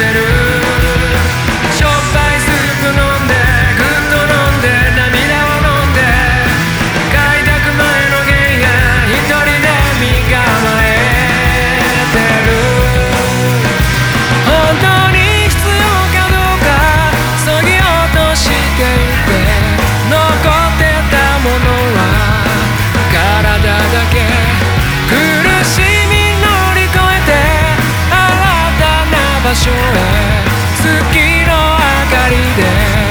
that 場所へ。月の明かりで。